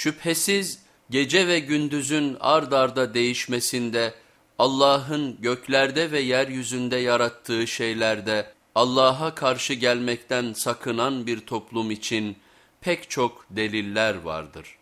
Şüphesiz gece ve gündüzün ard arda değişmesinde, Allah'ın göklerde ve yeryüzünde yarattığı şeylerde Allah'a karşı gelmekten sakınan bir toplum için pek çok deliller vardır.